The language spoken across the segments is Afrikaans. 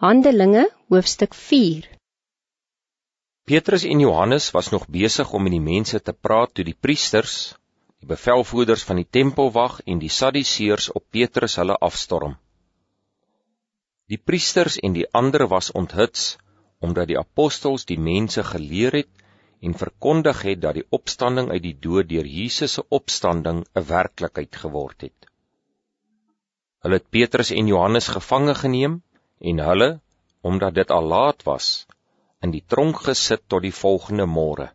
Handelinge hoofstuk 4 Petrus en Johannes was nog besig om met die mense te praat toe die priesters, die bevelvoerders van die tempelwag en die Sadduseërs op Petrus hulle afstorm. Die priesters en die ander was onthuts omdat die apostels die mense geleer het en verkondig het dat die opstanding uit die dood deur Jesus se opstanding 'n werklikheid geword het. Hulle het Petrus en Johannes gevange geneem en hulle, omdat dit al laat was, in die tronk gesit tot die volgende môre.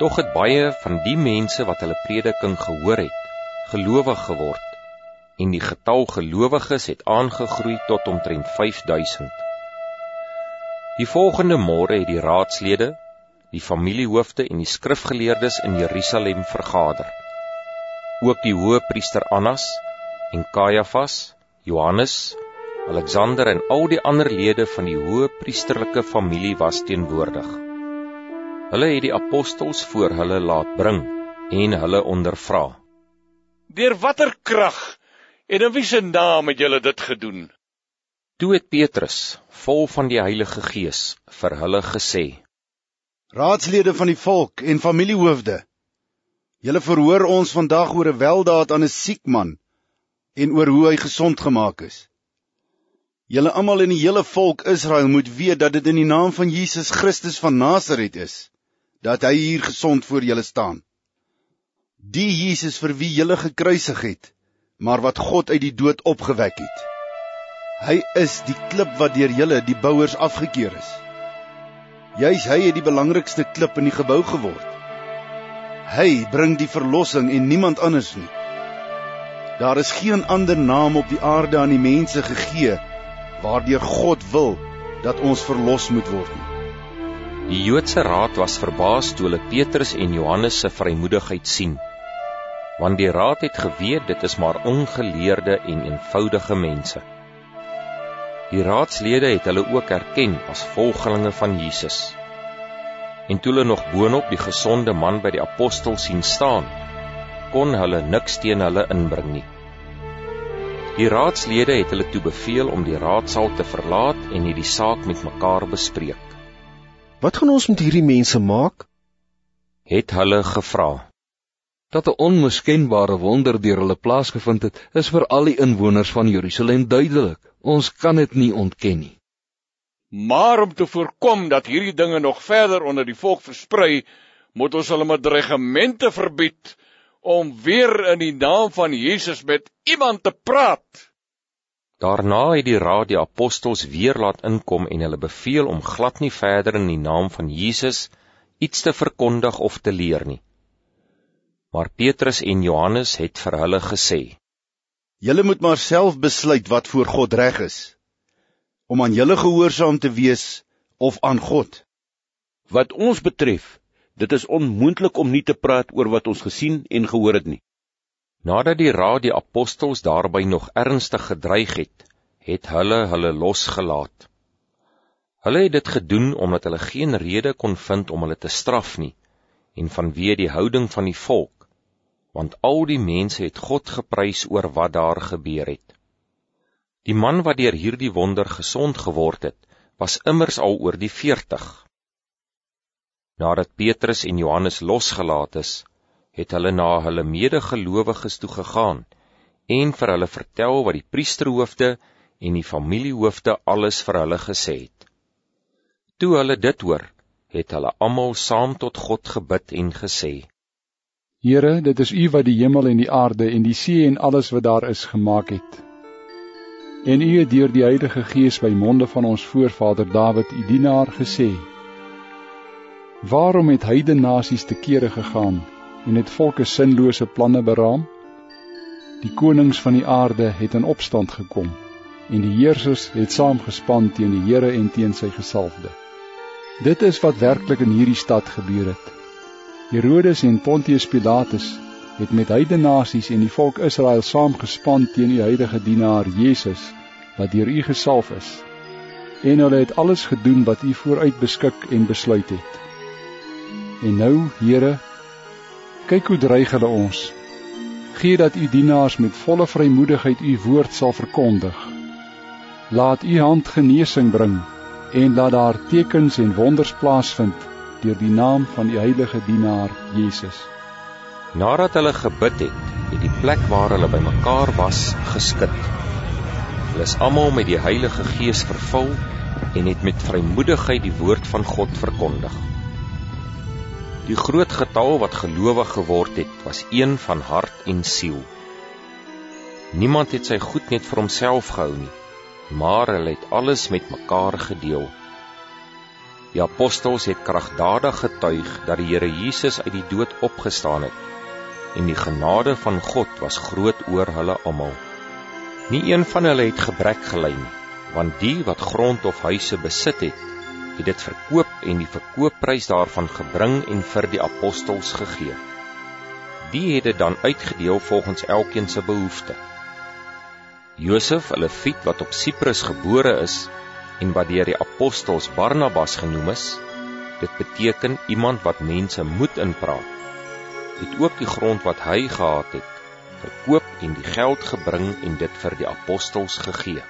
Tog het baie van die mense wat hulle prediking gehoor het, gelowig geword, en die getal gelowiges het aangegroei tot omtrent 5000. Die volgende môre het die raadslede, die familiehoofde en die skrifgeleerdes in Jerusalem vergader. Ook die hoëpriester Annas en Kajafas, Johannes, Alexander en al die ander lede van die hoë priesterlike familie was teenwoordig. Hulle het die apostels voor hulle laat bring en hulle ondervra. Deur watter krag en in wie se naam het julle dit gedoen? Toe het Petrus, vol van die Heilige Gees, vir hulle gesê: Raadslede van die volk en familiehoofde, julle verhoor ons vandag oor 'n weldaad aan 'n siek man en oor hoe hy gesond gemaak is. Julle almal in die hele volk Israel moet weet dat dit in die naam van Jesus Christus van Nasaret is dat hy hier gesond voor julle staan. Die Jesus vir wie julle gekruisig het, maar wat God uit die dood opgewek het. Hy is die klip wat deur julle die bouers afgekeur is. Juis hy het die belangrikste klip in die gebou geword. Hy bring die verlossing en niemand anders nie. Daar is geen ander naam op die aarde aan die mense gegee waardeur God wil dat ons verlos moet word. Die Joodse raad was verbaas toe hulle Petrus en Johannes se vrymoedigheid sien. Want die raad het geweet dit is maar ongeleerde en eenvoudige mense. Die raadslede het hulle ook erken as volgelinge van Jesus. En toe hulle nog boonop die gesonde man by die apostel sien staan, kon hulle niks teen hulle inbring nie. Die raadslede het hulle toe beveel om die raadsaal te verlaat en hierdie saak met mekaar bespreek. Wat gaan ons met hierdie mense maak? het hulle gevra. Dat 'n onmiskenbare wonder deur hulle plaasgevind het, is vir al die inwoners van Jerusalem duidelik. Ons kan dit nie ontken nie. Maar om te voorkom dat hierdie dinge nog verder onder die volk versprei, moet ons hulle met regimente verbied om weer in die naam van Jesus met iemand te praat. Daarna het die raad die apostels weer laat inkom en hulle beveel om glad nie verder in die naam van Jesus iets te verkondig of te leer nie. Maar Petrus en Johannes het vir hulle gesê: Julle moet maar self besluit wat voor God reg is, om aan julle gehoorsaam te wees of aan God. Wat ons betref, Dit is onmoontlik om nie te praat oor wat ons gesien en gehoor het nie. Nadat die raad die apostels daarby nog ernstig gedreig het, het hulle hulle losgelaat. Hulle het dit gedoen omdat hulle geen rede kon vind om hulle te straf nie en vanweë die houding van die volk, want al die mense het God geprys oor wat daar gebeur het. Die man wat deur hierdie wonder gesond geword het, was immers al oor die 40. Nadat Petrus en Johannes losgelaat is, het hulle na hulle medegelowiges toe gegaan en vir hulle vertel wat die priesterhoofde en die familiehoofde alles vir hulle gesê het. Toe hulle dit hoor, het hulle almal saam tot God gebid en gesê: Here, dit is U wat die hemel en die aarde en die see en alles wat daar is gemaak het. En U het deur die Heilige Gees by monde van ons voorvader Dawid, U dienaar, gesê: Waarom het heidene nasies te kere gegaan en het volke sinlose planne beraam? Die konings van die aarde het in opstand gekom en die heersers het saamgespan teen die Here en teen sy gesalfde. Dit is wat werklik in hierdie stad gebeur het. Herodes en Pontius Pilatus het met heidene nasies en die volk Israel saamgespan teen die heilige dienaar Jesus wat deur U gesalf is. En hulle het alles gedoen wat U vooruit beskik en besluit het. En nou, Here, kyk hoe dreig hulle ons. Gee dat u dienaars met volle vrymoedigheid u woord sal verkondig. Laat u hand genesing bring en laat daar tekens en wonders plaasvind deur die naam van u heilige dienaar Jesus. Nadat hulle gebid het, het die plek waar hulle bymekaar was geskud. Hulle is almal met die Heilige Gees vervul en het met vrymoedigheid die woord van God verkondig. Die groot getal wat gelowig geword het, was een van hart en siel. Niemand het sy goed net vir homself gehou nie, maar hulle het alles met mekaar gedeel. Die apostels het kragtadig getuig dat die Here Jesus uit die dood opgestaan het en die genade van God was groot oor hulle almal. Nie een van hulle het gebrek gely nie, want die wat grond of huise besit het, het dit verkoop en die verkoopprys daarvan gebring en vir die apostels gegee. Die het dit dan uitgedeel volgens elkeen se behoefte. Josef, hulle fiet wat op Siprus gebore is en wat deur die apostels Barnabas genoem is, dit beteken iemand wat mense moed inpraat. Het ook die grond wat hy gehad het verkoop en die geld gebring en dit vir die apostels gegee.